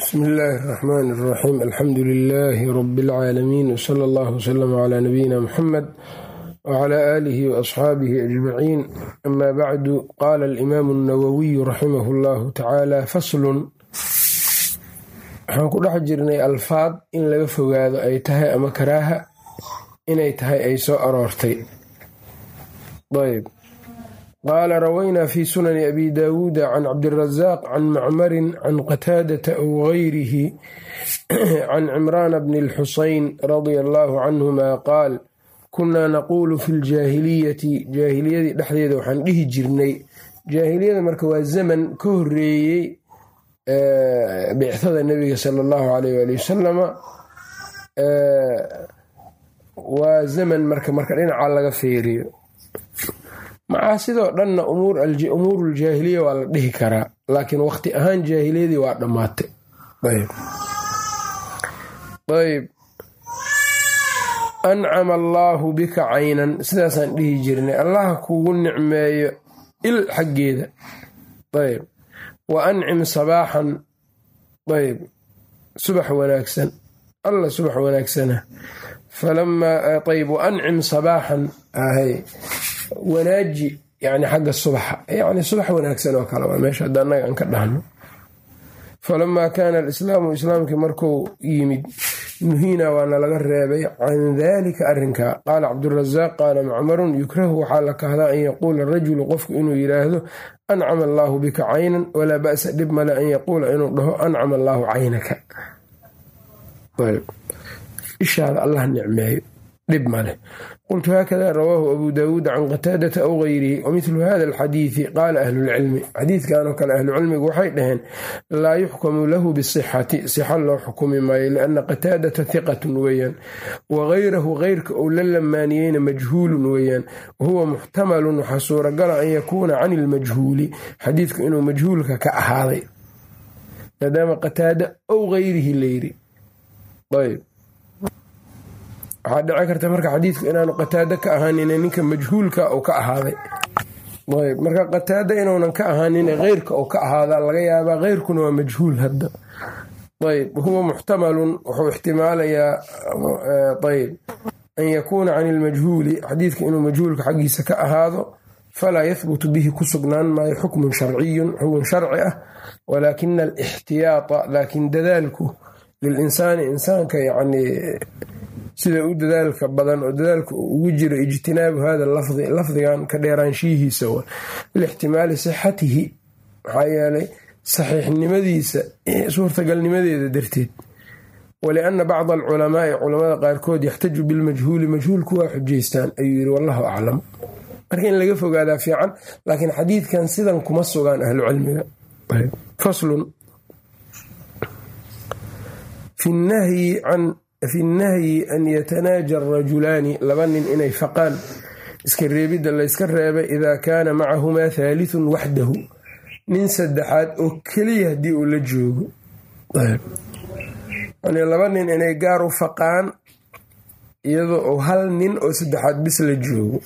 bsmi illaahi اraxmaan اraxiim alxamdu lilaahi rabi اlcaalamiin wsala allah wslama cla nabiyina muxamed wcla aalihi waasxaabihi ajmaciin ama bacdu qaala alimaamu اnawowiyu raximah اllahu tacaala faslun waxaan ku dhex jirnay alfaad in laga fogaado ay tahay ama karaaha inay tahay ay soo aroortay ayb qaala rawaynaa fi sunani abi daawuuda can cabdirazaq can macmarin can qataadata aw gayrihi can cimraana bni اlxusayn radia allahu canhuma qaal kunaa naquulu fi ljaahiliyati jaahiliyadii dhexdeeda waxaan dhihi jirnay jaahiliyada marka waa zaman ka horeeyey bicthada nebiga sala allahu alayh waali wasalama waa zaman marka marka dhinaca laga feeriyo macaasidoo dhanna umuuru ljaahiliya waa la dhihi karaa laakiin waqti ahaan jaahiliyadii waa dhammaatay. Ayb ancama allaahu bika caynan sidaasaan dhihi jirnay. Allaha kugu nicmeeyo il xaggeeda. Ayb wa ancim sabaaxan. Ayb subax wanaagsan. Alla subax wanaagsana falamaa ayb wa ancim sabaaxan. Ahay wanaaji yani xagga subaxa. Yani subax wanaagsan oo kale waa meesha hadda annaga aan ka dhahno. Falamaa kaana alislaamu islaamkii markuu yimid nuhiina waana laga reebay can dalika arrinkaa qaala cabdurazaaq qaala macmarun yukrahu waxaa la kahdaa an yaquula rajulu qofku inuu yidhaahdo ancama allaahu bika caynan walaa ba'sa dhib male an yaquula inuu dhaho ancama allaahu caynaka ishaada allah nicmeeyo dhib maleh qultu haakada rawaahu abu daawuud can qataadata aw gayrihi wamilu hada alxadiidi qaala ahlulcilmi xadiidkanoo kale ahlucilmigu waxay dhaheen laa yuxkamu lahu bisixati sixa loo xukumi maayo lianna qataadata hiqatun weeyaan wagayrahu keyrka uu la lamaaniyeyna majhuulun weeyaan wahuwa muxtamalun waxaa suuragala an yakuuna can ilmajhuuli xadiidku inuu majhuulka ka ahaaday maadaama qataada aw gayrihi layiri waxaa dhici karta marka xadiidku inaanu qataado ka ahaanin ninka majhuulka uu ka ahaaday. Ayb marka qataado inuunan ka ahaanin keyrka uu ka ahaadaa laga yaabaa keyrkuna waa majhuul hadda. Ayb huwa muxtamalun wuxuu ixtimaalayaa ayb an yakuuna can ilmajhuuli xadiidka inuu majhuulka xaggiisa ka ahaado falaa yahbutu bihi ku sugnaan maayo xukmun sharciyun xukun sharci ah walaakina alixtiyaata laakin dadaalku lilinsaani insaanka yani sida u dadaalka badan oo dadaalka ugu jiro ijtinaabu hada lafdi lafdigan ka dheeraanshiyihiisa wa lixtimaali sixatihi maxaa yeelay saxiixnimadiisa suurtagalnimadeeda darteed. Walianna bacda alculamaai culamada qaarkood yaxtaju bilmajhuuli majhuulku waa xujaystaan ayuu yiri wallahu aclam. Marka in laga fogaadaa fiican laakiin xadiidkan sidan kuma sugaan ahlu cilmiga faslun fi nahyi can fi nnahyi an yatanaaja arajulaani laba nin inay faqaan iska reebidda layska reebay idaa kaana macahumaa thaalitun waxdahu nin saddexaad oo keliya haddii uu la joogo laba nin inay gaar u faqaan iyadoo uu hal nin oo saddexaad bis la joogo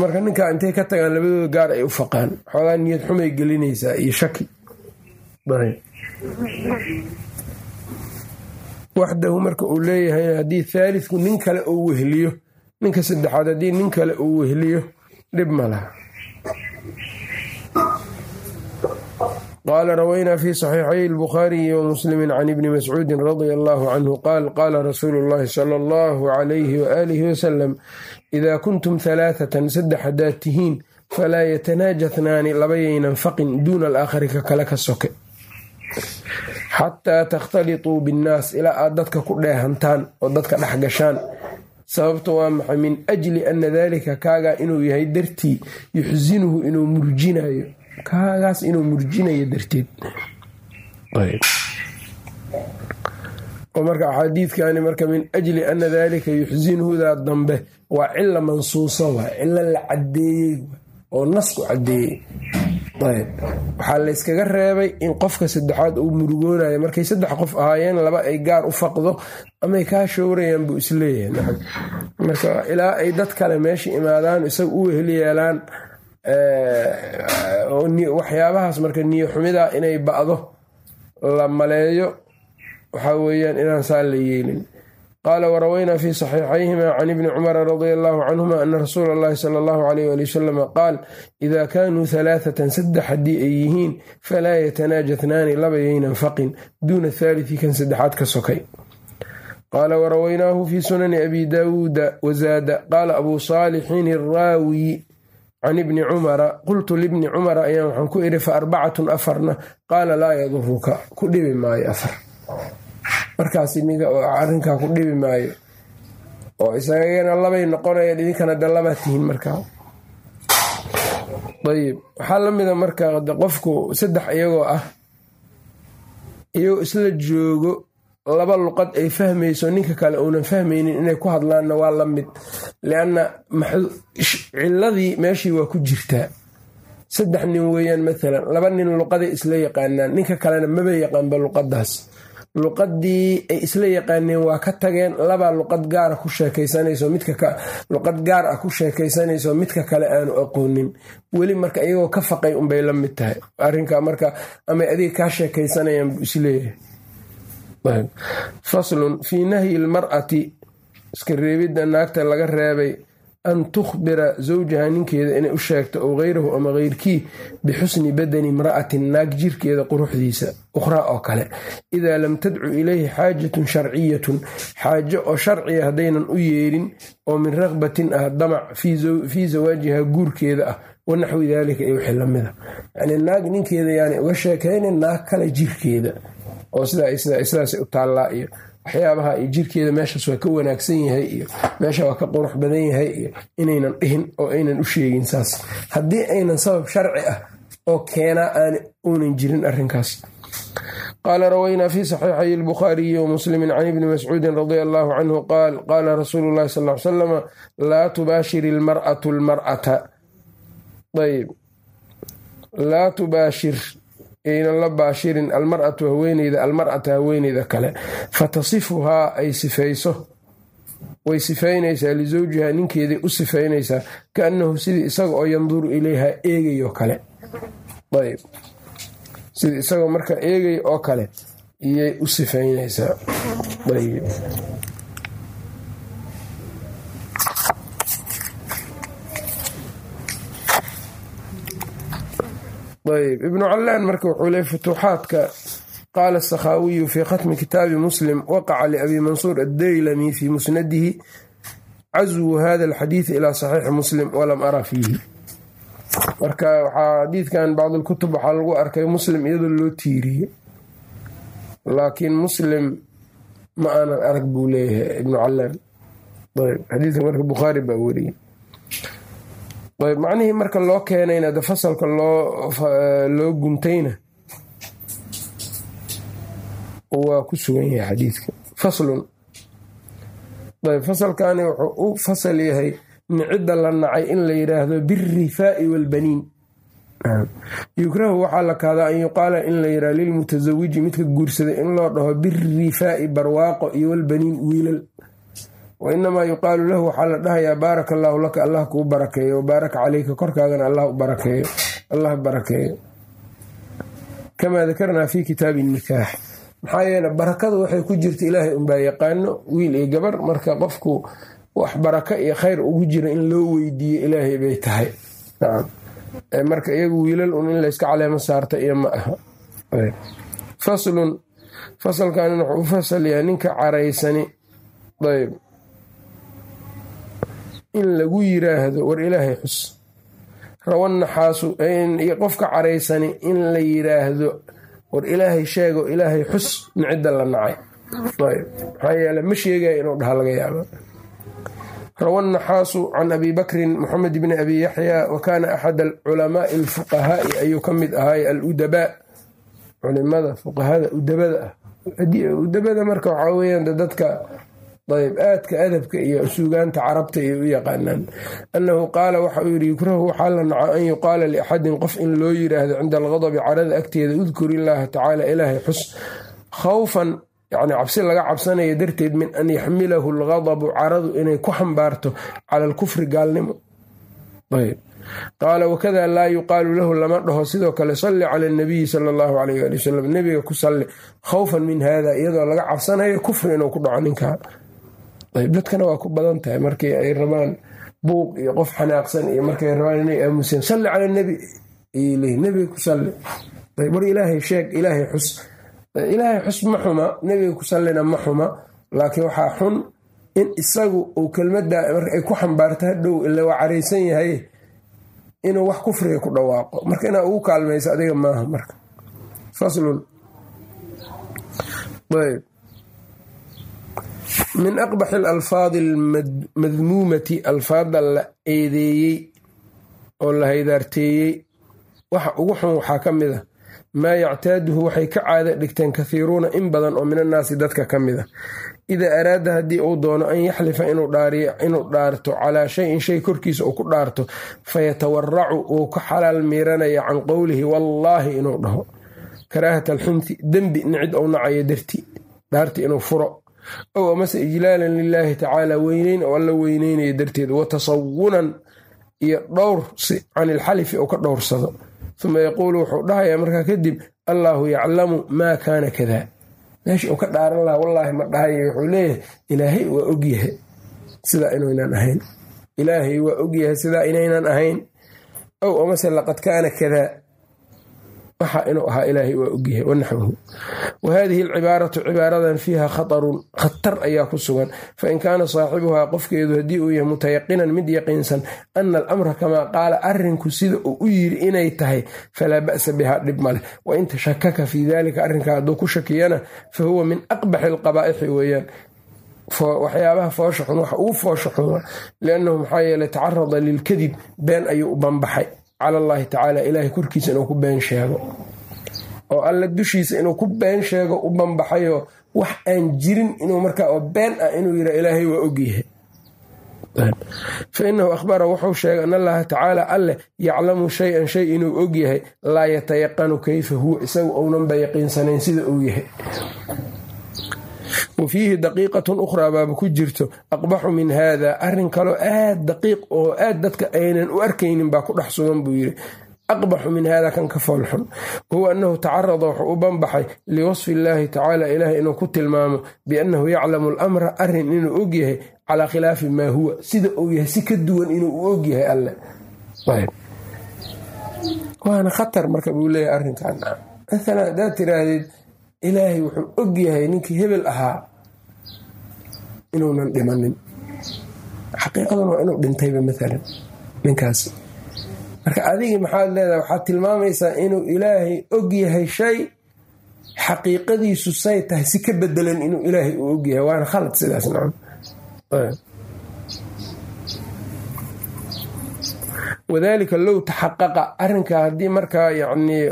marka ninkaa intay ka tagaan labadooda gaar ay u faqaan xoogaa niyad xumay gelinaysaa iyo shaki waxdahu marka uu leeyahay haddii thaalitku nin kale uu wehliyo ninka saddexaad haddii nin kale uu wehliyo dhib ma laha. Qaala rawaynaa fi saxiixay albukhaariyi wa muslimi can ibni mascuudin radia allahu canhu qaal qaala rasuulu llahi sala allahu calayhi waaalihi wasalam idaa kuntum halaathatan saddex haddaad tihiin falaa yatanaajathnaani labayaynan faqin duuna alaakhari ka kale ka soke xataa takhtalituu binnaas ilaa aad dadka ku dheehantaan oo dadka dhex gashaan sababta waa maxay min ajli ana daalika kaagaa inuu yahay dartii yuxsinuhu inuu murjinayo kaagaas inuu murjinayo darteed marka axaadiidkani marka min ajli ana daalika yuxsinuhudaa dambe waa cila mansuusa waa cilo la cadeeyey oo nasku cadeeyey waxaa layskaga reebay in qofka saddexaad uu murugoonayo. Markay saddex qof ahaayeen laba ay gaar u faqdo amay kaa showrayaan buu is leeyahay marka ilaa ay dad kale meesha imaadaan isaga u weheli yeelaan waxyaabahaas marka niyo xumidaa inay ba'do la maleeyo waxaa weeyaan inaan saa la yeelin qaala warawaynaa fi saxiixayhima can ibni cumara radia allahu canhuma ana rasuula allahi sala allahu alayh ali wasalam qaal idaa kaanuu halaathatan saddex haddii ay yihiin falaa yatanaajatnaani laba yaynan faqin duuna thaalithi kan saddexaad ka sokay qaala warawaynaahu fi sunani abi daawuuda wazaada qaala abuu saalixin iraawi can ibni cumara qultu libni cumara ayaan waxaan ku idhi fa arbacatun afarna qaala laa yaduruka ku dhibi maayo afar markaas arrinkaa ku dhibi maayo. oo isagana labay noqonayaan idinkana de labaa tihiin markaa ayib. Waxaa la mida marka qofku saddex iyagoo ah iyagoo isla joogo laba luqad ay fahmayso ninka kale uunan fahmaynin inay ku hadlaanna waa la mid. Lianna ciladii meeshii waa ku jirtaa. Saddex nin weeyaan maalan laba nin luqaday isla yaqaanaan ninka kalena maba yaqaanba luqadaas luqadii ay isla yaqaaneen waa ka tageen labaa luqad gaara ku sheekaysanayso luqad gaar ah ku sheekaysanayso midka kale aanu aqoonin. Weli marka iyagoo ka faqay unbay la mid tahay. Arrinka marka amay adiga kaa sheekaysanayaan buu is leeyahay faslun fii nahyi lmar'ati iska reebidda naagta laga reebay an tukhbira zawjaha ninkeeda inay u sheegto ow hayrahu ama heyrkii bixusni badani imra'atin naag jirkeeda quruxdiisa ukhraa oo kale. Idaa lam tadcu ilayhi xaajatun sharciyatun xaajo oo sharciya haddaynan u yeedhin oo min raqbatin ah damac fii zawaajiha guurkeeda ah wa naxwi daalika iyo wixii lamida yacnii naag ninkeeda yaanay uga sheekaynin naag kale jirkeeda oo sidaasay u taallaa iyo waxyaabaha iyo jirkeeda meeshaas waa ka wanaagsan yahay iyo meesha waa ka qurux badan yahay iyo inaynan dhihin oo aynan u sheegin saas. Haddii aynan sabab sharci ah oo keenaa aan uunan jirin arrinkaas. Qaala rawaynaa fi saxiixay albukhaariyi wa muslimi can ibni mascuudin radia allahu canhu qaal qaala rasuulu llahi sal ly salama laa tubaashir ilmar'atu lmar'ata. Ayb laa tubaashir aynan la baashirin almar'atu haweeneyda almar'ata haweeneyda kale fatasifuhaa ay sifayso way sifaynaysaa lisawjiha ninkeeday u sifaynaysaa kaannahu sidii isaga oo yanduru ilayha eegayo kale ayb sidii isagoo marka eegay oo kale iyay u sifaynaysaa ayb ayb. Ibnu callaan marka wuxuu leey futuuxaadka qaala asakhaawiyu fii khatmi kitaabi muslim waqaca liabi mansuur addaylami fii musnadihi caswu hada alxadiidi ilaa saxiixi muslim walam ara fiihi. Marka waxaa xadiidkan bacdulkutub waxaa lagu arkay muslim iyadoo loo tiiriyey laakiin muslim ma aanan arag buu leeyahay ibnu callaan. Ayb. Xadiidka marka bukhaari baa weriyey ayb macnihii marka loo keenayna de fasalka loo guntayna waa ku sugan yahay xadiidka. Faslun. Ayb fasalkani wuxuu u fasal yahay nicidda la nacay in la yidhaahdo birifaa'i waalbaniin. Yukrahu waxaa la kahdaa an yuqaala in la yidhahdo lilmutasawiji midka guursaday in loo dhaho birifaa'i barwaaqo iyo walbaniin wiilal wa inamaa yuqaalu lahu waxaa la dhahayaa baaraka allaahu laka allah kuu barakeeyo wabaaraka caleyka korkaagana allah barakeeyo allah barakeeyo kamaa dakarnaa fi kitaabi nikaax maxaa yeele barakadu waxay ku jirta ilaahay unbaa yaqaano wiil iyo gabar marka qofku wax baraka iyo khayr ugu jira in loo weydiiyo ilaahay bay tahay marka iyagu wiilal un in layska caleemo saarta iyo ma aha faslun fasalkanin wuxuu u fasal yahay ninka caraysani ayb in lagu yiraahdo war ilaahay xus. Rawannaxaasu qofka caraysani in la yiraahdo war ilaahay sheego ilaahay xus nicidda la nacay. Maxaa yeele ma sheegaya inuu dhaha laga yaaba rawa naxaasu can abi bakrin moxamed bni abi yaxya wa kaana axad alculamaai alfuqahaai ayuu ka mid ahaay aludabaa culimada fuqahada udabada. Ah udabada marka waxaa weyaan dadka ayb aadka adabka iyo suugaanta carabta ay u yaqaanaan. Annahu qaala waxa uu yidhi yukrahu waxaa la naco an yuqaala liaxadin qof in loo yiraahdo cinda alqadabi carada agteeda udkur illaaha tacaala ilaahay xus. Khawfan yani cabsi laga cabsanaya darteed min an yaxmilahu algadabu caradu inay ku xambaarto cala alkufri gaalnimo. Ayb. Qaala wakada laa yuqaalu lahu lama dhaho. Sidoo kale salli cala anabiyi sala allahu alayh ali wasalam nebiga ku salli khawfan min hada iyadoo laga cabsanayo kufri inuu ku dhaco ninkaa dadkana waa ku badan tahay markii ay rabaan buuq iyo qof xanaaqsan iyo markay rabaan inay aamuseen. Salli cala nebi nebiga ku salli. War ilaahay sheeg ilaahay xus. Ilaahay xus ma xuma nebiga ku sallina ma xuma. Laakiin waxaa xun in isagu uu kelmadda marka ay ku xambaarto hadhow ila waa caraysan yahay inuu wax kufriga ku dhawaaqo. Marka inaa ugu kaalmayso adiga maaha marka. Faslun. Ayb min aqbaxi alalfaadi almadmuumati alfaada la eedeeyey oo la haydaarteeyey. Waxa ugu xun waxaa ka mid a maa yactaaduhu waxay ka caada dhigteen kathiiruuna in badan oo min annaasi dadka ka mid a idaa araada haddii uu doono an yaxlifa inuu dhaarto calaa shayin shay korkiisa uu ku dhaarto fayatawaracu uu ka xalaal miiranaya can qowlihi wallaahi inuu dhaho. Karaahata alxunti dembi nicid ou nacayo darti dhaarti inuu furo ow amase ijlaalan lilaahi tacaala weyneyn oo alla weyneynayo darteed wa tasawunan iyo dhowrsi can ilxalifi uu ka dhowrsado. Uma yaquulu wuxuu dhahayaa markaa kadib allaahu yaclamu maa kaana kada meesha uu ka dhaaran lahaa wallaahi ma dhahayo wuxuu leeyahay ilaahay waa ogyahay sidaa inaynan ahayn. Ilaahay waa ogyahay sidaa inaynan ahayn. Ow amase laqad kaana kadaa. Waxa inuu ahaa ilaahay waa ogyahay wanaxwahu wa haadihi alcibaaratu cibaaradan fiiha khatarun khatar ayaa ku sugan fain kaana saaxibuhaa qofkeedu haddii uu yahay mutayaqinan mid yaqiinsan ana alamra kamaa qaala arrinku sida uu u yiri inay tahay falaa ba'sa bihaa dhib maleh wain tashakaka fii dalika arrinka hadduu ku shakiyana fa huwa min aqbaxi alqabaa'ixi weeyaan waxyaabaha foosha xun waxa ugu foosha xun liannahu maxaa yeeley tacarada lilkadib been ayuu u banbaxay cala allaahi tacaala ilaahay korkiisa inuu ku been sheego oo alla dushiisa inuu ku been sheego u banbaxayoo wax aan jirin inuu markaa oo been ah inuu yidha ilaahay waa ogyahay fa inahu wuxuu sheegay an allaha tacaala alleh yaclamu shay-an shay inuu ogyahay laa yatayaqanu kayfa huwa isagu ownanba yaqiinsanayn sida uu yahay. Wa fiihi daqiiqatun ukhraa baaba ku jirto aqbaxu min haada arrin kaloo aad daqiiq oo aad dadka aynan u arkaynin baa ku dhex sugan buu yidhi aqbaxu min hada kan ka foolxun wahuwa annahu tacarada wuxuu u banbaxay liwasfi illaahi tacaala ilaahay inuu ku tilmaamo biannahu yaclamu alamra arrin inuu ogyahay calaa khilaafi maa huwa sida uu yahay si ka duwan inuu u ogyahay alle waana khatar marka buu leeyahay arrinkan maalan haddaad tiraahdeed ilaahay wuxuu ogyahay ninkii hebel ahaa inuunan dhimanin xaqiiqadan waa inuu dhintayba maalan ninkaas marka adigii maxaad leedahay waxaad tilmaamaysaa inuu ilaahay og yahay shay xaqiiqadiisu say tahay si ka bedelan inuu ilaahay uu ogyahay waana khalad sidaas wadaalika low taxaqaqa arrinkaa haddii markaa yacnii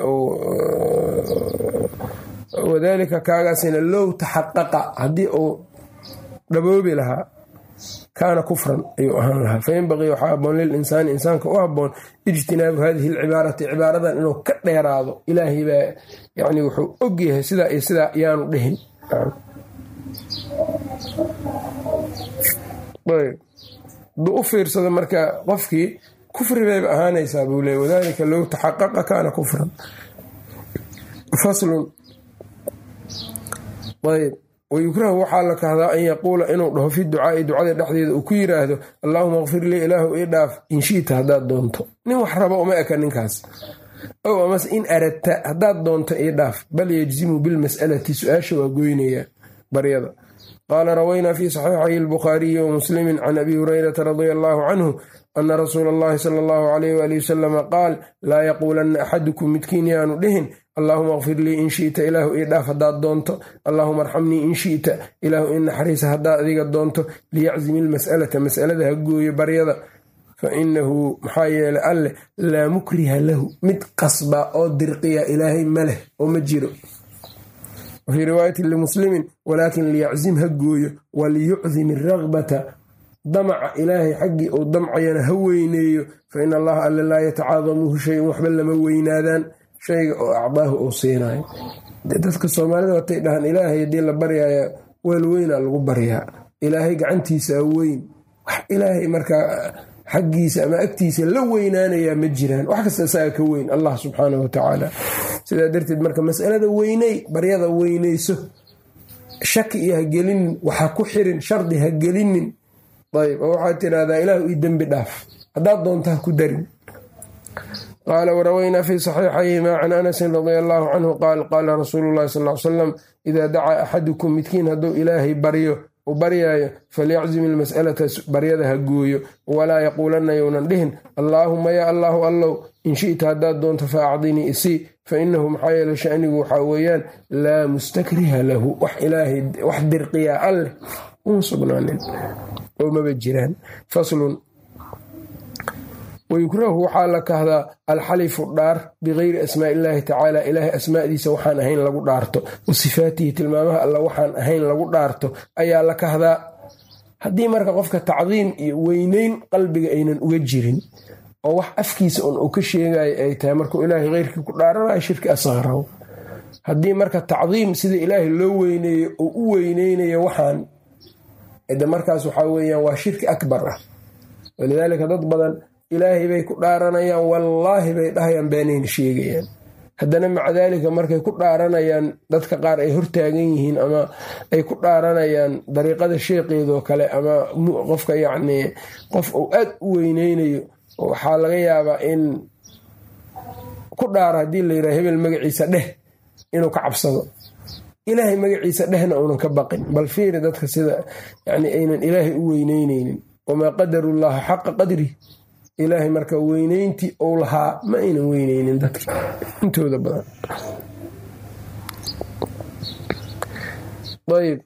wadaalika kaagaasina low taxaqaqa haddii uu dhaboobi lahaa kaana kufran ayuu ahaan lahaa fayanbaqii waxaa haboon lilinsaani insaanka u haboon ijtinaabu hadihi alcibaarati cibaaradan inuu ka dheeraado ilaahay baa yani wuxuu og yahay sidaa iyo sidaa yaanu dhihin haduu u fiirsado marka qofkii kufri bayba ahaanaysaa buu leey wadaalika low taxaqaqa kaana kufran faslun ayb wayukrahu waxaa la kahdaa an yaquula inuu dhaho fi ducaai ducada dhexdeeda uu ku yiraahdo allaahuma kfir lii ilaahu ii dhaaf inshita haddaad doonto nin wax raba uma eka ninkaas ow amase in aradta haddaad doonto ii dhaaf bal yejzimu bilmas'alati su'aasha waa goynaya baryada qaala rawaynaa fi saxiixay albukhaariyi wa muslimi can abi hurayrata radia allaahu canhu ana rasuula allahi sala allahu alayh waali wasalama qaal laa yaquulanna axadukum midkiin yaanu dhihin allaahuma kfir lii in shita ilaahu ii dhaaf haddaad doonto. Allaahuma arxamnii in shita ilaahu ii naxariisa haddaad adiga doonto. Liyaczim ilmas'alata mas'alada ha gooyo baryada. Fa inahu maxaa yeelay alleh laa mukriha lahu. Mid qasba oo dirqiya ilaahay ma leh oo ma jiro. Wafii riwaayati limuslimin walaakin liyaczim ha gooyo. Waliyucdim iragbata damaca ilaahay xaggii uu damcayana ha weyneeyo. Fa in allaha alle laa yatacaadamuhu shayan waxba lama weynaadaan shayga oo acdaahu uu siinayo. Dadka soomaalida watay dhahaan ilaahay haddii la baryaya weel weynaa lagu baryaa. Ilaahay gacantiisaa weyn. Wax ilaahay markaa xaggiisa ama agtiisa la weynaanayaa ma jiraan. Wax kasta isaga ka weyn allah subxaana wa tacaala. Sidaa darteed marka masalada weyney baryada weyneyso shaki iyo ha gelinin waxa ku xirin shardi ha gelinin. Ayb oo waxaad tidhahdaa ilaahu ii dembi dhaaf. Haddaad doonta ku darin qaala warawaynaa fi saxiixayhima can anasin radia allaahu canhu qaal qaala rasuulu llahi sal l salam idaa dacaa axadukum midkiin hadduu ilaahay baryo u baryaayo falyaczim ilmas'alata baryada ha gooyo walaa yaquulanna younan dhihin allaahuma yaa allaahu allow in shi'ta haddaad doonto fa acdinii isii fa inahu maxaa yeele shanigu waxaa weeyaan laa mustakriha lahu wax dirqiyaa alleh uma sugnaanin oo maba jiraan faslun wayukrahu waxaa la kahdaa alxalifu dhaar bikayri asmaa illaahi tacaala ilaahay asmaadiisa waxaan ahayn lagu dhaarto wa sifaatihi tilmaamaha alla waxaan ahayn lagu dhaarto ayaa la kahdaa haddii marka qofka tacdiim iyo weyneyn qalbiga aynan uga jirin oo wax afkiisa un uu ka sheegayo ay tahay markuu ilaahay keyrkii ku dhaaranayo shirki asqaraw haddii marka tacdiim sida ilaahay loo weyneeyo oo u weyneynayo waxaan de markaas waxaa weyaan waa shirki akbar ah walidaalika dad badan ilaahay bay ku dhaaranayaan wallaahi bay dhahayaan beenayna sheegayaan. Haddana maca daalika markay ku dhaaranayaan dadka qaar ay hortaagan yihiin ama ay ku dhaaranayaan dariiqada sheeqeedoo kale ama qofka yacnii qof uu aad u weyneynayo waxaa laga yaabaa in ku dhaara haddii la yidhaha hebel magaciisa dheh inuu ka cabsado. Ilaahay magaciisa dhehna uunan ka baqin bal fiiri dadka sida yani aynan ilaahay u weyneyneynin wamaa qadarullaha xaqa qadri ilaahay marka weyneyntii ou lahaa ma aynan weyneynin dadka. Intooda badan. Ayb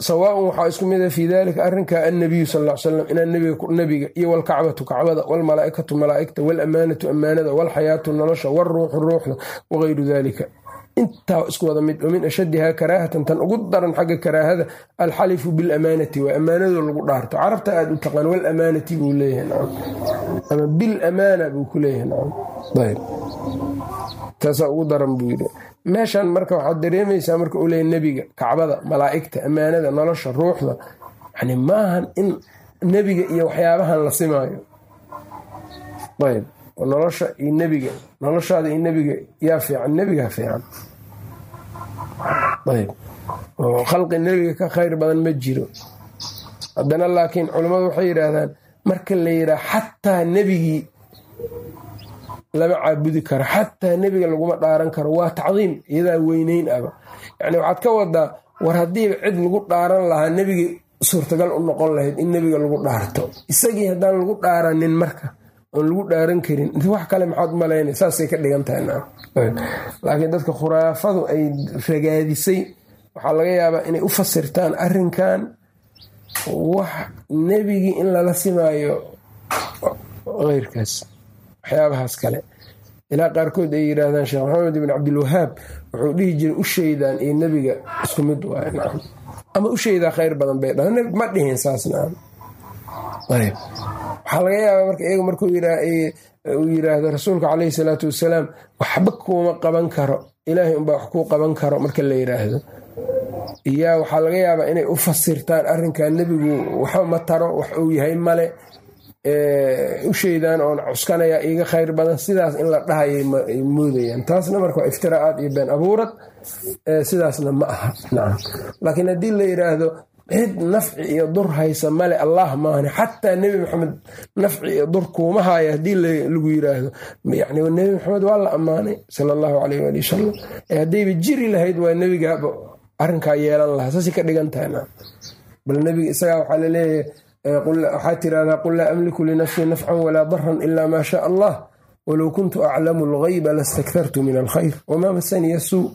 sawaaun waxaa isku mida fii dalika arrinka annabiyu sal l salam inaan nabiga iyo walkacbatu kacbada walmalaaikatu malaaigta walamaanatu ammaanada walxayaatu nolosha walruuxu ruuxda wagayru dalika intaa isku wada mid wamin ashadihaa karaahatan tan ugu daran xagga karaahada alxalifu bilamaanati waa ammaanado lagu dhaarto. Carabta aad u taqaan walamaanati buu leeyahay ama bilamaana buu ku leeyahay taasaa ugu daran buu yidhi. Meeshan marka waxaad dareemaysaa marka leeyahy nebiga kacbada malaa'igta ammaanada nolosha ruuxda yani maahan in nebiga iyo waxyaabahan la simaayo. Ayb nolosha iyo nebiga noloshaada iyo nebiga yaa fiican nebigaa fiican oo khalqi nebiga ka khayr badan ma jiro. Haddana laakiin culammadu waxay yidhaahdaan marka la yidhaha xataa nebigii lama caabudi karo xataa nebiga laguma dhaaran karo. Waa tacdiim iyadaa weyneyn aba. Yacni waxaad ka wadaa war haddiiba cid lagu dhaaran lahaa nebigii suurtagal u noqon lahayd in nebiga lagu dhaarto. Isagii haddaan lagu dhaaranin marka oon lagu dhaaran karin. Wax kale maxaad malaynay saasay ka dhigan tahay laakiin dadka khuraafadu ay ragaadisay waxaa laga yaabaa inay u fasirtaan arrinkan wax nebigii in lala simaayo keyrkaas waxyaabahaas kale. Ilaa qaarkood ay yidhaahdaan sheekh maxamed ibn cabdilwahaab wuxuu dhihi jiray u sheydaan iyo nebiga isku mid waay. Ama u sheydaa khayr badan bay dhahan ma dhihin saas nacam ayb waxaa laga yaabaa marka iyaga markuu uu yiraahdo rasuulka caleyhi salaatu wasalaam waxba kuuma qaban karo. Ilaahay unbaa wax kuu qaban karo marka la yiraahdo iyaa waxaa laga yaabaa inay u fasirtaan arrinkan nebigu waxba ma taro wax uu yahay male. U sheydaan oon cuskanaya iiga khayr badan. Sidaas in la dhahayay moodayaan. Taasna marka waa iftiraa'aad iyo been abuurad. Sidaasna ma aha. Laakiin haddii la yiraahdo cid nafci iyo dur haysa male allah maahane xataa nebi maxamed nafci iyo dur kuuma haayo haddii lagu yiraahdo. Nebi maxamed waa la ammaanay sala allahu caleyh waali wasalam haddayba jiri lahayd waa nebigaaba arrinkaa yeelan lahaa. Saasay ka dhigan tahay bal nebiga isagaa waxaa la leeyahay waxaa tirahdaa qul laa amliku linafsii nafcan walaa daran ila maa shaa allah. Walow kuntu aclamu algayba lastakthartu min alkhayr. Wamaa masaniya suu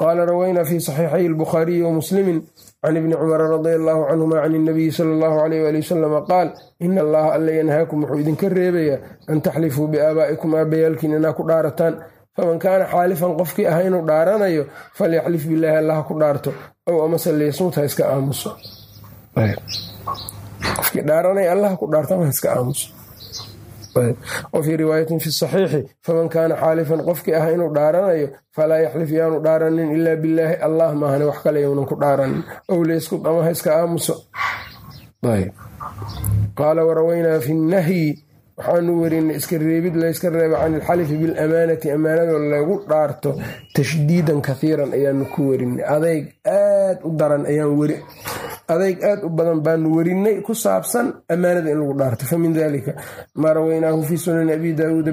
qaala rawaynaa fi saxiixay albukhaariyi wamuslimi can ibni cumara radia allahu canhuma can inabiyi sala allahu alayh ali wasalama qaal ina allaha alla yanhaakum wuxuu idinka reebayaa an taxlifuu biaabaa'ikum aabayaalkiin inaa ku dhaarataan faman kaana xaalifan qofkii ah inuu dhaaranayo falyaxlif bilaahi allah ku dhaarto ow amase liyasmut ha iska aamuso qofkii dhaaranaya allah ku dhaarto ama ha iska aamuso wfii riwaayatin fi saxiixi faman kaana xaalifan qofkii ah inuu dhaaranayo falaa yaxlif yaanu dhaaranin ilaa bilaahi allah maahane wax kale yownan ku dhaaranin ow leyskut ama ha iska aamuso. Qaala warawaynaa fi nahyi waxaanu werinay iska reebid layska reeba can ilxalifi bilamaanati amaanadoo lagu dhaarto tashdiidan kahiiran ayaanu ku werinay adayg aad u daran ayaan weri adayg aad u badan baanu werinay ku saabsan amaanada in lagu dhaarto. Famin dalika maa rawaynaahu fii sunani abi daawuuda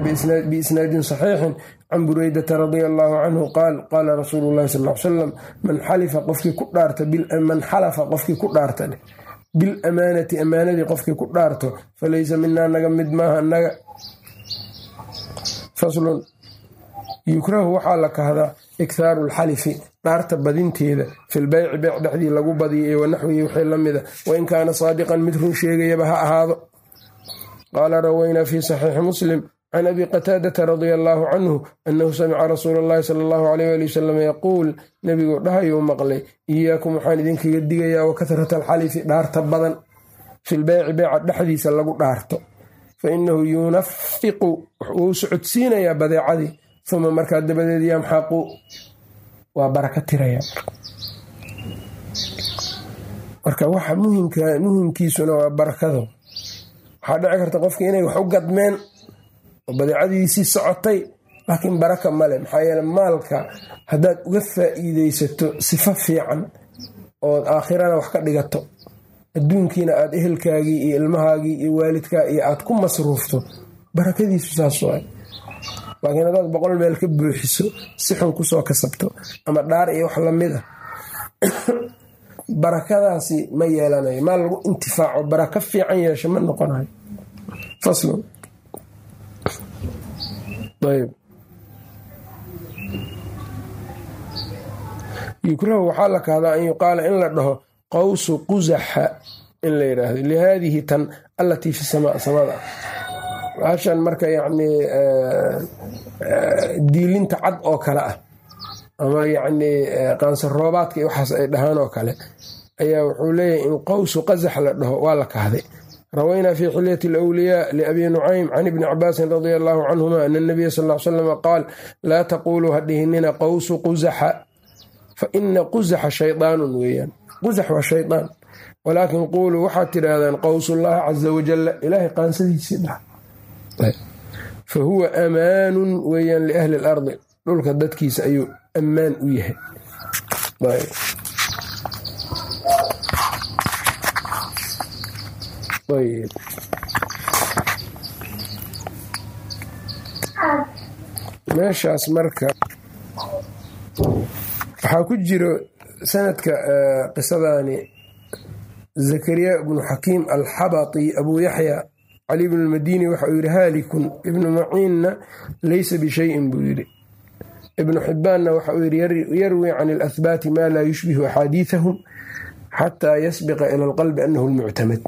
biisnaadin saxiixin can bureydata radia allaahu canhu qaal qaala rasuulu llahi sal l salam man xalifa qofkii ku dhaarta dhaarta bilamaanati amaanadii qofkii ku dhaarto falaysa minaa naga mid maaha naga faslun yukrahu waxaa la kahdaa ikhaaru lxalifi dhaarta badinteeda filbeyci beyc dhexdii lagu badiyay wanaxwihi wixii la mida wain kaana saadiqan mid run sheegayaba ha ahaado qaala rawaynaa fii saxiixi muslim can abi qataadata radia allaahu canhu annahu samica rasuula allahi sala allahu alayh ali wasalam yaquul nebiguu dhahayuu maqlay iyaakum waxaan idinkaga digayaa wa kahrata alxalifi dhaarta badan filbeyci beyca dhexdiisa lagu dhaarto fa inahu yunafiqu wuu socodsiinayaa badeecadii uma markaa dabadeed yamxaqu waa baraka tiraya marka waxa muhimkiisuna waa barakado waxaa dhici karta qofka inay wax u gadmeen oo badeecadiisii socotay laakiin baraka male maxaa yeele maalka haddaad uga faa'iideysato sifo fiican ood aakhirana wax ka dhigato adduunkiina aad ehelkaagii iyo ilmahaagii iyo waalidkaa iyo aad ku masruufto barakadiisu saas waay. Laakiin haddaad boqol meel ka buuxiso si xun ku soo kasabto ama dhaar iyo wax la mid ah barakadaasi ma yeelanayo. Maal lagu intifaaco baraka fiican yeesha ma noqonayo yukrahu waxaa la kahdaa an yuqaala in la dhaho qawsu qusaxa in la yidhaahdo lihaadihi tan allatii fi samaa samada. Hashan marka yacni diilinta cad oo kale ah ama yacni qaansaroobaadka iyo waxaas ay dhahaan oo kale ayaa wuxuu leeyahay in qawsu qasax la dhaho waa la kahday rawaynaa fi xilyati alwliyaa liabi nucaym can ibni cabaasin radia allaahu canhuma ana nabiya sal l salam qaal laa taquuluu ha dhihinina qawsu qusaxa fa ina qusaxa shaydaanun weeyaan qusax waa shaydaan walaakin quuluu waxaad tidhaahdaan qawsullahi caza wajalla ilaahay qaansadiisii dhah fa huwa amaanun weeyaan liahli alardi dhulka dadkiisa ayuu ammaan u yahay meeshaas marka waxaa ku jiro sanadka qisadani. Zakariya ibnu xakiim alxabati abuu yaxya cali bnu lmadini waxa uu yidhi haalikun ibnu maciinna laysa bishayin buu yidhi. Ibnu xibbaanna waxa uu yidhi yarwi can alahbaati maa laa yushbihu axaadiidahum xataa yasbiqa ila alqalbi anahu lmuctamad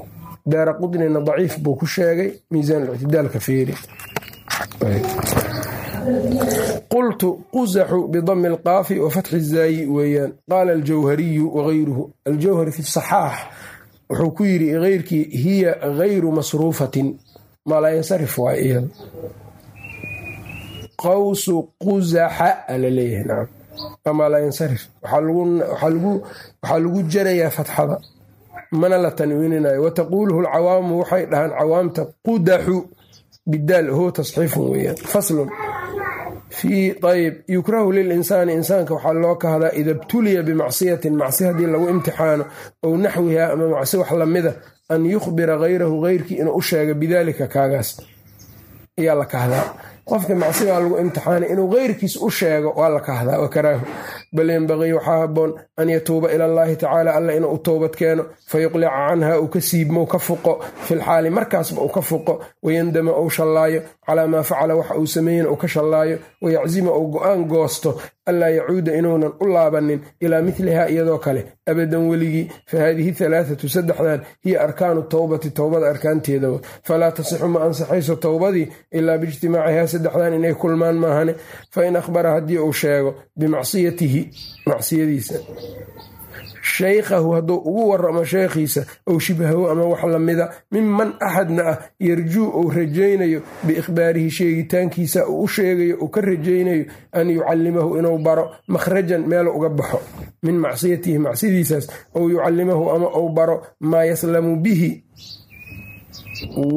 daara qudnina daciif buu ku sheegay miisaan ictidaalka feeri qultu qusaxu bidami alqaafi wa fatxi zaayi weeyaan. Qaala aljawhariyu wagayruhu aljawhari fi saxaax wuxuu ku yidhi keyrkii hiya gayru masruufatin. Maalayansarif waay iyada. Qawsu qusaxa ala leeyahay nacam waa maalayansarif waxaa lagu jarayaa fatxada mana la tanwiininayo wataquuluhu lcawaamu waxay dhahaan cawaamta qudaxu bidaal huwa tasxiifun weeyaan. Faslun. Fii ayb yukrahu lilinsaani insaanka waxaa loo kahdaa ida btuliya bimacsiyatin macsi haddii lagu imtixaano ow naxwiha ama macsi wax lamida an yukhbira hayrahu heyrkii inuu u sheega bidaalika kaagaas. Ayaa la kahdaa qofka macsigaa lagu imtixaanay inuu heyrkiis u sheego waa la kahdaa wa karaahu. Bal yenbaqii waxaa haboon an yatuuba ila allaahi tacaala alla inuu u toobad keeno fayuqlica canha uu ka siibmo ka fuqo filxaali markaasba uu ka fuqo wayandama ou shallaayo calaa maa facala waxa uu sameeyena uu ka shallaayo wayaczima uu go'aan goosto anlaa yacuuda inuunan u laabanin ilaa midliha iyadoo kale abadan weligii fa haadihi halaathatu saddexdan hiya arkaanu towbati towbada arkaanteeda. Falaa tasixu ma ansaxayso towbadii ilaa biijtimaacihaa saddexdan inay kulmaan maahane. Fa in akhbara haddii uu sheego bimacsiyatihi macsiyadiisa shaykhahu hadduu ugu waramo sheekhiisa ow shibhahu ama wax lamida miman axadna ah yarjuu uu rajaynayo biikhbaarihi sheegitaankiisa uu u sheegayo uu ka rajaynayo an yucallimahu inuu baro makhrajan meel uga baxo min macsiyatihi macsidiisaas ow yucallimahu ama uu baro maa yaslamu bihi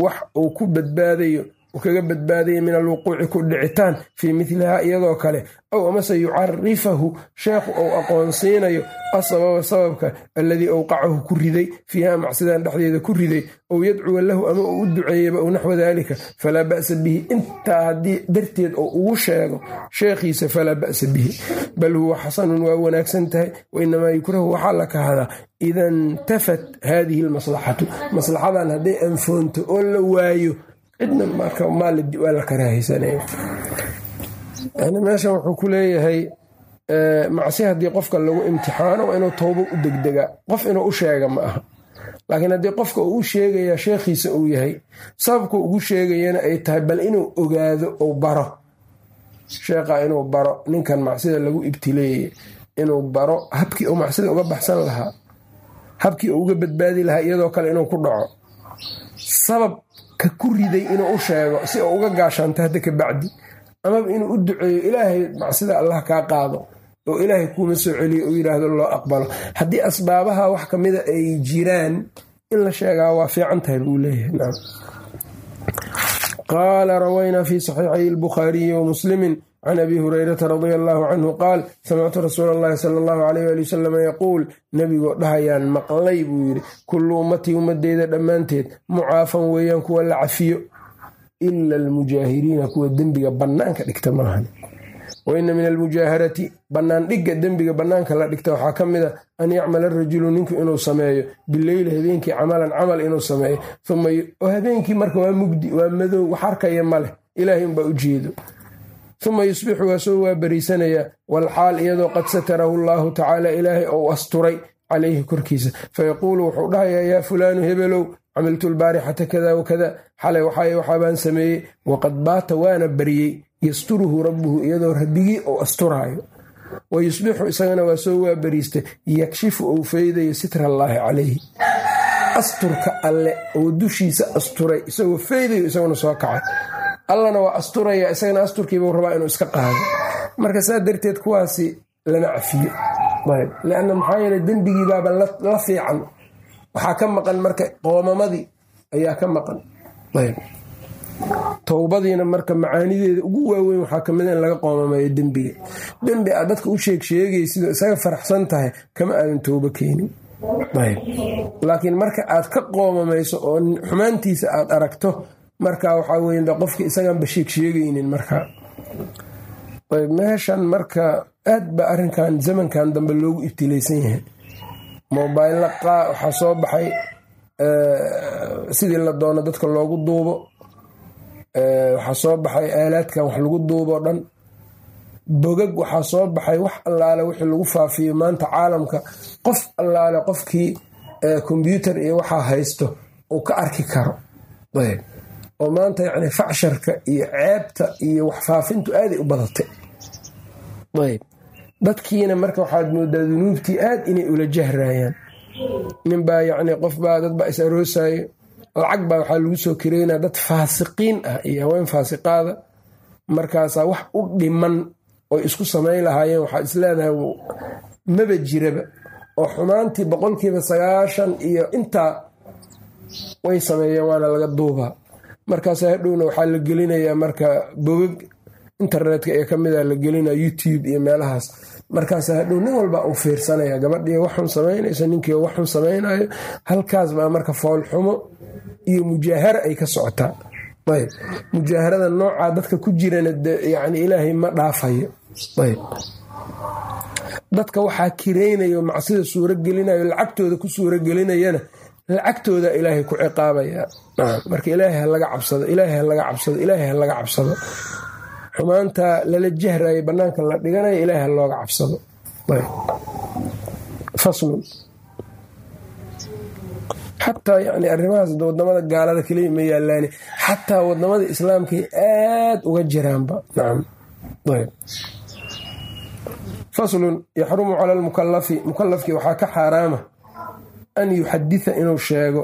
wax uu ku badbaadayo kaga badbaadaya min alwuquuci ku dhicitaan fii milihaa iyadoo kale ow amase yucarifahu sheekhu ou aqoonsiinayo asababa sababka alladii awqacahu ku riday fiiha macsidan dhexdeeda ku riday ow yadcuwa lahu ama uu u duceeyaba ow naxwa daalika falaa ba'sa bihi. Intaa haddii darteed oo ugu sheego sheekhiisa falaa ba'sa bihi. Bal huwa xasanun waa wanaagsan tahay wainamaa yukrahu waxaa la kahdaa ida intafat haadihi almaslaxatu. Maslaxadan hadday anfoonto oo la waayo cidna marka waa la karaahaysanaya meeshan wuxuu ku leeyahay macsi haddii qofka lagu imtixaano waa inuu towbo u degdegaa qof inuu u sheega ma aha. Laakiin haddii qofka uu u sheegaya sheekhiisa uu yahay sababka ugu sheegayana ay tahay bal inuu ogaado ou baro. Sheekha inuu baro ninkan macsida lagu ibtileeyey inuu baro habkii uu macsida uga baxsan lahaa habkii uu uga badbaadi lahaa iyadoo kale inuu ku dhaco. Sabab ka ku riday inuu u sheego si uu uga gaashaanto hadda ka bacdi. Amaba inuu u duceeyo ilaahay macsida allah kaa qaado oo ilaahay kuuma soo celiyo uu yidhaahdo loo aqbalo. Haddii asbaabaha wax kamida ay jiraan in la sheegaa waa fiican tahay buu leeyahay. Qaala rawaynaa fi saxiixay albukhaariyi wa muslimin can abi hurayrata radia allahu canhu qaal samictu rasuula allahi sala allahu alayh ali wasalam yaquul nebigoo dhahayaan maqlay buu yidhi kullu ummatii ummadeyda dhammaanteed mucaafan weeyaan kuwa la cafiyo ila almujaahiriina kuwa dembiga bannaanka dhigta maahan wa ina min almujaaharati bannaandhigga dembiga bannaanka la dhigta waxaa ka mid a an yacmala rajulu ninku inuu sameeyo bileyli habeenkii camalan camal inuu sameeyo habeenkii marka waa mugdi waa madow wax arkaya maleh ilaahay unbaa u jeedo uma yusbixu waa soo waabariisanayaa walxaal iyadoo qad satarahu allaahu tacaala ilaahay ou asturay calayhi korkiisa. Fayaquulu wuxuu dhahayaa yaa fulaanu hebelow camiltu lbaarixata kada wakada xalay waxay waxaabaan sameeyey waqad baata waana bariyey yasturuhu rabbuhu iyadoo rabbigii ou asturaayo. Wa yusbixu isagana waa soo waabariistay yakshifu ou feydayo sitrallaahi calayhi. Asturka alle oo dushiisa asturay isagoo feydayo isaguna soo kacay allana waa asturaya isagana asturkiibuu rabaa inuu iska qaado. Marka saa darteed kuwaasi lama cafiyo. Lanna maxaa yeele dembigiibaaba la fiican. Waxaa ka maqan marka qoomamadii ayaa ka maqan. Towbadiina marka macaanideeda ugu waaweyn waxaa ka mid in laga qoomamayo dembiga. Dembi aad dadka u sheeg sheegaysidoo isaga faraxsan tahay kama aadan towbo keenin. Laakiin marka aad ka qoomamayso oo xumaantiisa aad aragto marka waxaa weye qofki isaganba sheeg sheegaynin marka. Meeshan marka aad ba arrinkan zamankan dambe loogu ibtilaysan yahay. Mobaylla waxaa soo baxay sidii la doono dadka loogu duubo. Waxaa soo baxay aalaadkan wax lagu duuboo dhan. Bogag waxaa soo baxay wax allaale wixii lagu faafiyo maanta caalamka. Qof allaale qofkii kombyuutar iyo waxaa haysto uu ka arki karo oo maanta yacni facsharka iyo ceebta iyo wax faafintu aaday u badatay. Ayb. Dadkiina marka waxaad moodaa dunuubtii aad inay ula jahrayaan. Ninbaa yacni qofbaa dadbaa is aroosayo lacag baa waxaa lagu soo kareynaa dad faasiqiin ah iyo haween faasiqaada. Markaasaa wax u dhiman oy isku samayn lahaayeen waxaad isleedahay maba jiraba. Oo xumaantii boqolkiiba sagaashan iyo intaa way sameeyeen waana laga duubaa markaas hadhowna waxaa la gelinayaa marka bogag internetka ee kamida la gelinaya youtube iyo meelahaas. Markaas hadhow nin walba uu fiirsanaya gabadhii waxun samaynayso ninkii waxun samaynayo halkaas baa marka foolxumo iyo mujaahara ay ka socotaa. Ayb mujaaharada noocaa dadka ku jirana yani ilaahay ma dhaafayo. Ayb. Dadka waxaa kiraynayo macsida suuro gelinayo lacagtooda ku suuro gelinayana lacagtooda ilaahay ku ciqaabaya. Marka ilaahay halaga cabsado ilaahay halaga cabsado ilaahay halaga cabsado. Xumaanta lala jahrayo banaanka la dhiganayo ilaahay ha cabsado. Faslun xataa yani arrimahaas waddamada gaalada keliya ma yaalaani xataa waddamada islaamkay aad uga jiraanba. Nacam faslun yaxrumu cala almukalafi mukalafkii waxaa ka xaaraama an yuxaditha inuu sheego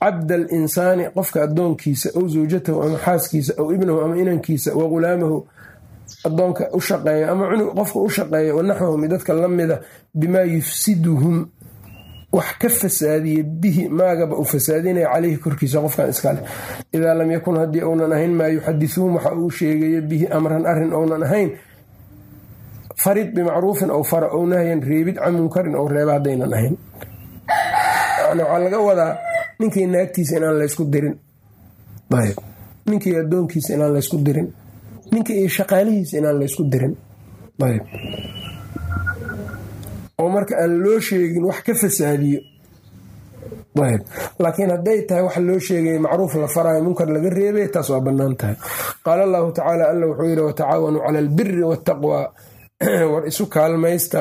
cabda alinsaani qofka addoonkiisa ow zawjatahu ama xaaskiisa ow ibnahu ama inankiisa wa ghulaamahu adoonka u shaqeeya ama qofka u shaqeeya wanaxwahum dadka la mida bimaa yufsiduhum wax ka fasaadiye bihi maagaba uu fasaadinaya caleyhi korkiisa qofkan iskale idaa lam yakun haddii uunan ahayn maa yuxadithuhum waxa uu sheegayo bihi amran arrin ounan ahayn farid bimacruufin ow fara nahyan reebid can munkarin ow reeba haddaynan ahayn waxaa laga wadaa ninkii naagtiisa inaan laysku dirin. Ninkii adoonkiisa inaan laysku dirin. Ninka iyo shaqaalihiisa inaan laysku dirin. Oo marka aan loo sheegin wax ka fasaadiyo. Laakiin hadday tahay wax loo sheegaya macruuf la faraayo munkar laga reebay taas waa bannaan tahay. Qaala allahu tacaala alla wuxuu yidhi watacaawanuu cala albiri waataqwaa war isu kaalmaysta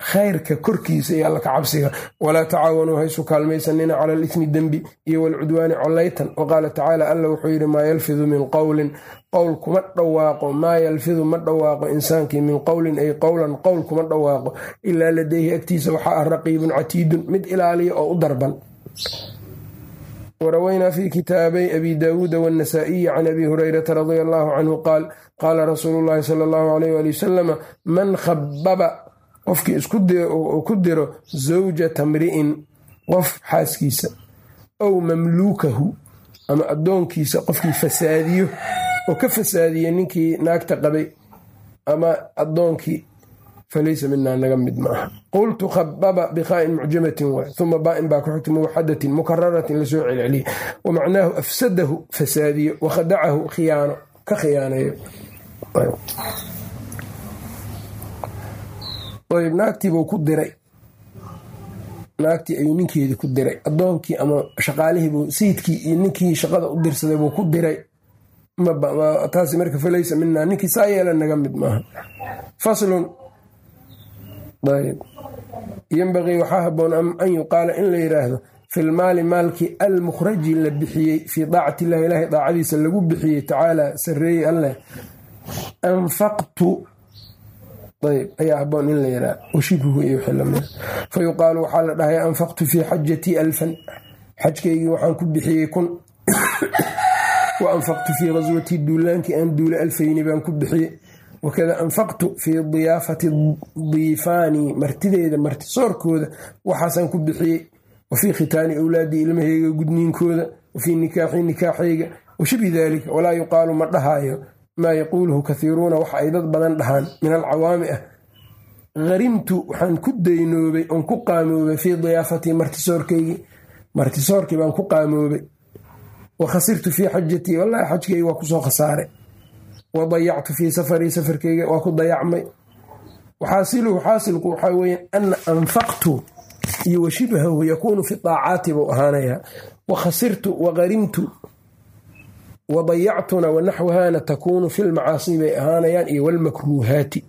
khayrka korkiisa iyo alla ka cabsiga. Walaa tacaawanuu ha isu kaalmaysanina cala alismi dembi iyo walcudwaani collaytan. Waqaala tacaala alla wuxuu yidhi maa yalfidu min qowlin qowl kuma dhawaaqo. Maa yalfidu ma dhawaaqo insaankii min qowlin ay qowlan qowl kuma dhawaaqo. Ilaa ladeyhi agtiisa waxaa ah raqiibun catiidun mid ilaaliya oo u darban warawaynaa fi kitaabay abi daawuuda waannasaa'iyi can abi hurayrata radia allahu canhu qaal qaala rasuulu llaahi sala allahu alayh waali wasalama man khababa qofkii isku ku diro zawjata mri'in qof xaaskiisa ow mamluukahu ama addoonkiisa qofkii fasaadiyo oo ka fasaadiya ninkii naagta qabay ama addoonkii falaysa minaa naga mid maaha qultu khababa biqaa'in mucjamatin uma baa'in baa ku xigta muwaxadatin mukararatin la soo celceliyay wa macnaahu afsadahu fasaadiyo wakhadacahu khiyaano ka khiyaaneeyo ayb naagtiibuu ku diray naagtii ayuu ninkeedii ku diray addoonkii ama shaqaalihiibuu sayidkii iyo ninkii shaqada u dirsaday buu ku diray taasi marka falaysa minaa ninkii saa yeela naga mid maaha faslun ayb yembaqii waxaa haboon an yuqaala in la yidhaahdo filmaali maalkii almukhraji la bixiyey fii daacati illahi ilaahay daacadiisa lagu bixiyey tacaala sareeyey alleh anfaqtu. Ayaa haboon in la yaraa washibhu iyo wixii lamida fa waxaa la dhahay anfaqtu fii xajatii alfan. Xajkaygii waxaan ku bixiyey kun. Wa anfaqtu fii ghaswatii duulaankii aan duule alfayni baan ku bixiyey wakada anfaqtu fii diyaafati diifaanii martideeda martisoorkooda waxaasaan ku bixiyey wa fii khitaani awlaadii ilmahayga gudniinkooda wa fii nikaaxii nikaaxayga wa shibhi daalika walaa yuqaalu ma dhahaayo maa yaquuluhu kathiiruuna waxa ay dad badan dhahaan min alcawaami ah harimtu waxaan ku daynoobay oon ku qaamoobay fii diyaafatii martisoorkaygii martisoorkii baan ku qaamoobay wa khasirtu fii xajatii wallahi xajkaygi waa ku soo khasaare wa dayactu fii safarii safarkayga waa ku dayacmay. Waxaasiluhu xaasilku waxaa weeyaan ana anfaqtu iyo wa shibhahu yakuunu fi daacaati buu ahaanayaa. Wa khasirtu wa harimtu wadayactuna wanaxwahaana takuunu fi lmacaasi bay ahaanayaan iyo walmakruuhaati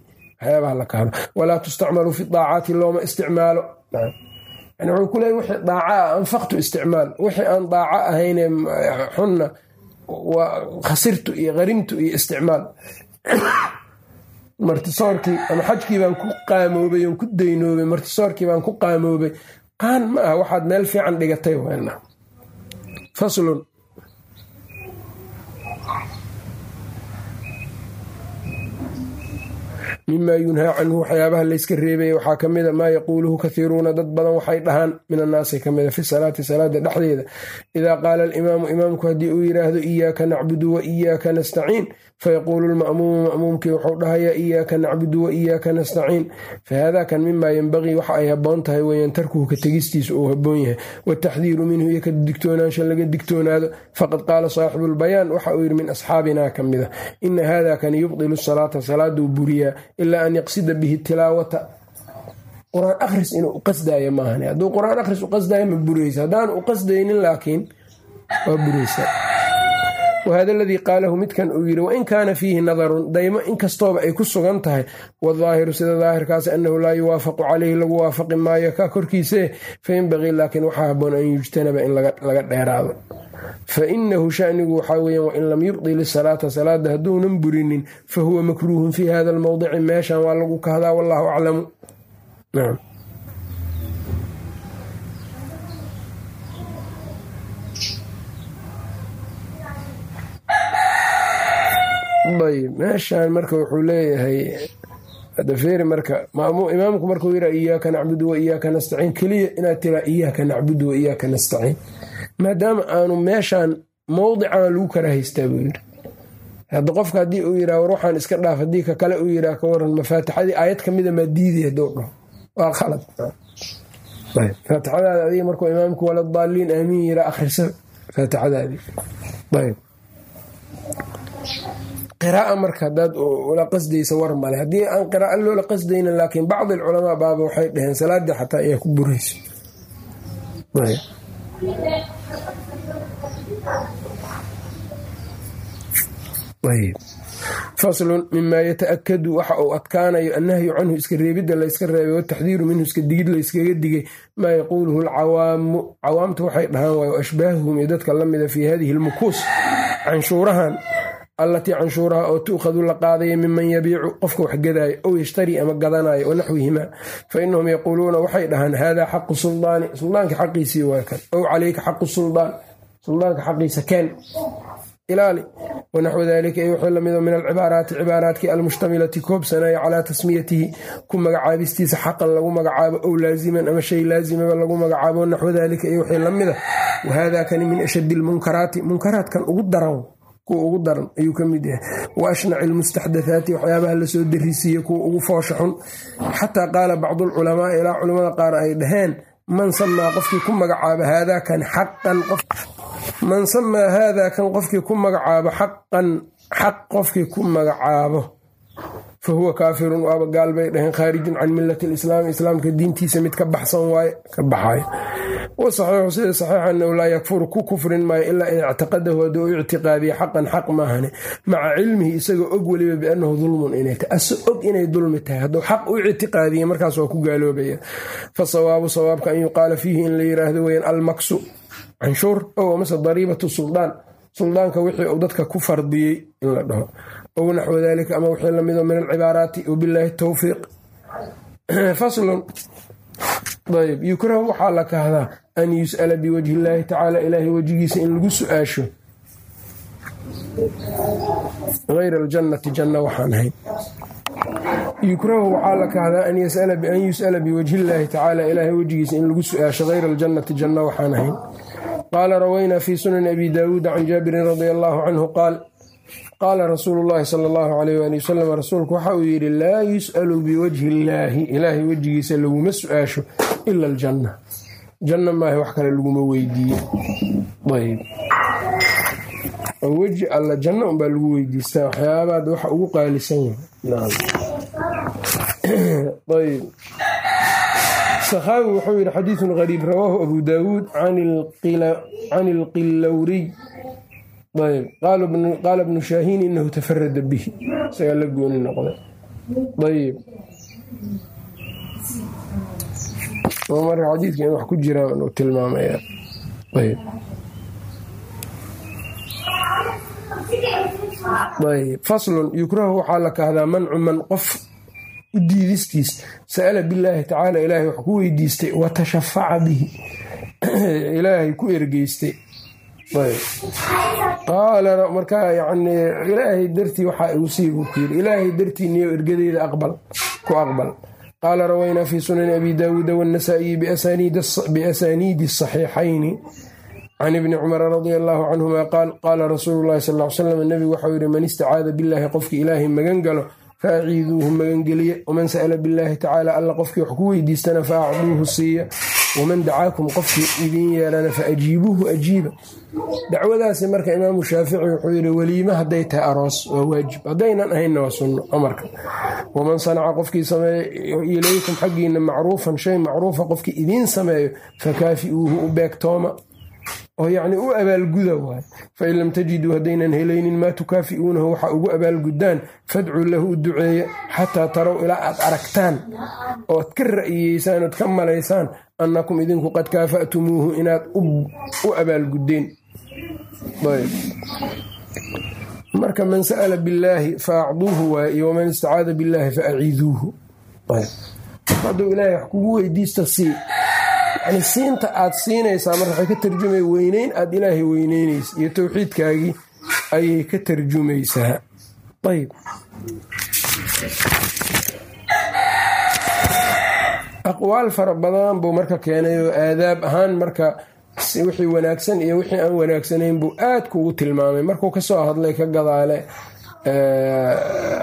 waxyaabaha la kahdo walaa tustacmalu fi daacaati looma isticmaalo. Wuxuu ku wixii daaca anfaqtu isticmaal. Wixii aan daaco ahayne xunna khasirtu iyo harimtu iyo isticmaal. Martisoorkii ama xajkii baan ku qaamoobay oon ku daynoobay martisoorkii baan ku qaamoobay. Qaan ma ah waxaad meel fiican dhigatay wna faslun mima yunhaa canhu waxyaabaha layska reebaya waxaa ka mida maa yaquuluhu kathiiruuna dad badan waxay dhahaan min annaasi ka mida fi salaati salaada dhexdeeda idaa qaala alimaamu imaamku haddii uu yidhaahdo iyaaka nacbudu wa iyaaka nastaciin fayaquulu lma'muumu ma'muumkii wuxuu dhahayaa iyaaka nacbudu wa iyaaka nastaciin fahaada kan mimaa yenbagii waxa ay haboon tahay weeyaan tarkuhu ka tegistiisa uu haboon yahay wataxdiiru minhu iyo ka digtoonaansha laga digtoonaado faqad qaala saaxibu lbayaan waxa uu yidhi min asxaabina ka mida ina hada kan yubdilu salaata salaaduu buriyaa ilaa an yaqsida bihi tilaawata qur'aan akhris inuu u qasdaayo maahan hadduu qur'aan akhris u qasdaayo ma buraysa haddaan u qasdaynin laakiin waa buraysa wahada aladii qaalahu midkan uu yidhi wain kaana fiihi nadarun daymo inkastooba ay ku sugan tahay wadaahiru sida daahirkaas annahu laa yuwaafaqu caleyhi lagu waafaqi maayo ka korkiisee fayenbagii laakiin waxaa haboon an yujtanaba in laga dheeraado fa inahu shanigu waxaa weeyaan wain lam yubdil isalaata salaada hadduunan burinin fa huwa makruuhun fii hada almowdici meeshan waa lagu kahdaa wallahu aclamu ayb meeshaan marka wuxuu leeyahay adafeeri marka imaamku markuu yiraa iyaaka nacbudu wa iyaaka nastaciin. Keliya inaad tiraa iyaaka nacbudu wa nastaciin. Maadaama aanu meeshaan mowdican lagu karahaystaa buu yiri hadda qofka haddii uu yiraa war iska dhaaf haddii ka kale uu yiraa ka waran mafaatixadii aayad kamida maa diiday haduu dhaho waa khalad. Faatixadaada adiga markuu imaamku waladaaliin aamiin yiraa akhrisa faatixadaadii ayb qiraaa marka hadaad ula qasdaysa war male haddii aan qiraaa loola qasdaynin laakiin bacdi alculamaa baaba waxay dhaheen salaadii xataa ayaa ku buraysa faslun mimaa yataakadu waxa uu adkaanayo annahyu canhu iska reebidda layska reebay wataxdiiru minhu iska digid layskaga digay maa yaquuluhu alcawaamu. Cawaamtu waxay dhahaan waayo ashbaahuhum iyo dadka la mida fii hadihi almukuus canshuurahan allatii canshuuraha oo tu'khadu la qaadaya miman yabiicu qofka wax gadaayo ow yashtari ama gadanayo wanaxwihimaa fa inahum yaquuluuna waxay dhahaan haadaa xaqu suldaani. Suldaanka xaqiisii waa kan. Ow calayka xaqu suldaan suldaanka xaqiisa keen. Ilaali. Wanaxwu dalika iyo wixii lamida min alcibaaraati cibaaraadkii almushtamilati koobsanaya calaa tasmiyatihi ku magacaabistiisa xaqan lagu magacaabo ow laaziman ama shay laazimaba lagu magacaabo naxwu dalika iyo wixii lamida wahaadaa kani min ashadi lmunkaraati. Munkaraadkan ugu daran kuwa ugu daran ayuu ka mid yahay. Wa ashnaci lmustaxdathaati waxyaabaha la soo darisiiye kuwa ugu foosha xun xataa qaala bacdu alculamaai ilaa culamada qaar ay dhaheen man samaa qofkii ku magacaaba haadakan xaqan man samaa haadaa kan qofkii ku magacaabo xaqan xaq qofkii ku magacaabo. Fa huwa kaafirun waaba gaal bay dhaheen khaarijun can millati lislaami islaamka diintiisa mid ka baxsan waaye ka baxayo wasaxiixu sida saxiixa anahu laa yakfuru ku kufrin maayo ilaa in ictiqadahu hadduu u ictiqaadiya xaqan xaq maahane maca cilmihi isagoo og weliba biannahu dulmun inay tahay. Ase og inay dulmi tahay. Hadduu xaq u ictiqaadiya markaas waa ku gaaloobaya fa sawaabu sawaabka an yuqaala fiihi in la yiraahdo weyaan almaksu canshuur ow amase dariibatu suldaan. Suldaanka wixii uu dadka ku fardiyey in la dhaho. Ow naxwu dalika ama wixii lamido min an yus'ala biwajhi illaahi tacaala ilaahay wejigiisa in lagu su'aasho hayra aljannati janna waxaan ahayn yukrahu waxaa la kahdaa an yus'ala biwajhi illaahi tacaala ilaahay wejigiisa in lagu su'aasho hayra aljannati janna waxaan ahayn qaala rawaynaa fi sunani abi daawuuda can jaabirin radia allaahu canhu qaal qaala rasuulu llaahi sala allahu alayh waali wasalam rasuulku waxa uu yidhi laa yus'alu biwajhi illaahi ilaahay wejigiisa laguma su'aasho ila aljanna janna maaha wax kale laguma weydiiye ayb weji alla janno unbaa lagu weydiistaa waxyaabaad waxa ugu qaalisan yahay. Ayb wuxuu yidhi xadiidun qariib rawaahu abu daawuud can ilqilowriy ayb qaala bnu shaahiin inahu tafarada bihi. Isagaa la gooni noqday. Ayb marka xadiidka wax ku jiraan uu tilmaamaya faslun yukrahu waxaa la kahdaa mancu man qof u diidistiis. Sa'ala billaahi tacaala ilaahay wax ku weydiistay wa tashafaca bihi. Ilaahay ku ergeystay. Markaa ilaahay dartii waxaa igu siibu ku yiri ilaahay dartii niyo ergadeyda aqbal ku aqbal qaala rawaynaa fi sunani abi daawuuda waannasaa'iyi biasaaniidi asaxiixayni can ibni cumara radia allaahu canhuma qaal qaala rasuulu llahi sal l slam nebigu waxau yihi man istacaada billaahi qofkii ilaahay magan galo fa aciiduuhu magangeliye waman sa'ala billaahi tacaala alla qofkii wax ku weydiistana fa siiya waman dacaakum qofkii idin yeelana fa ajiibuuhu ajiiba. Dacwadaasi marka imaamu shaafici wuxuu yidhi weliime hadday tahay aroos waa waajib. Haddaynan ahaynna waa sunno amarka waman sanaca qofkii sameeyo ilaykum xaggiina macruufan shay macruufa qofkii idiin sameeyo fakaafi'uuhu u beegtooma oo yacni u abaalguda waay fain lam tajiduu haddaynan helaynin maa tukaafi'uunahu waxa ugu abaalguddaan fadcuu lahu u duceeya xataa tarow ilaa aad aragtaan ood ka ra'yiyeysaan ood ka malaysaan annakum idinku qad kaafa'tumuuhu inaad u abaalguddeen marka man sa'ala billaahi fa acduuhu waaye waman istacaada billaahi fa aciiduuhu hadduu ilaahay wax kugu weydiista sii yani siinta aad siinaysaa marka waxay ka tarjumay weyneyn aad ilaahay weyneynaysa iyo towxiidkaagii ayay ka tarjumaysaa. Ayb aqwaal fara badan buu marka keenay oo aadaab ahaan marka wixii wanaagsan iyo wixii aan wanaagsanayn buu aad kugu tilmaamay. Markuu ka soo hadlay ka gadaale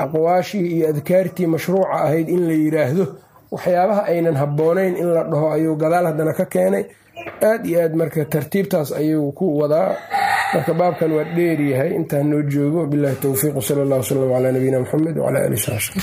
aqwaashii iyo adkaartii mashruuca ahayd in la yiraahdo waxyaabaha aynan habboonayn in la dhaho ayuu gadaal haddana ka keenay. Aad iyo aad marka tartiibtaas ayuu ku wadaa. Marka baabkan waa dheeryahay intaan noo joogo bilahi towfiiq sal allah wslam calaa nabiyina muxamed wcala ali saxbi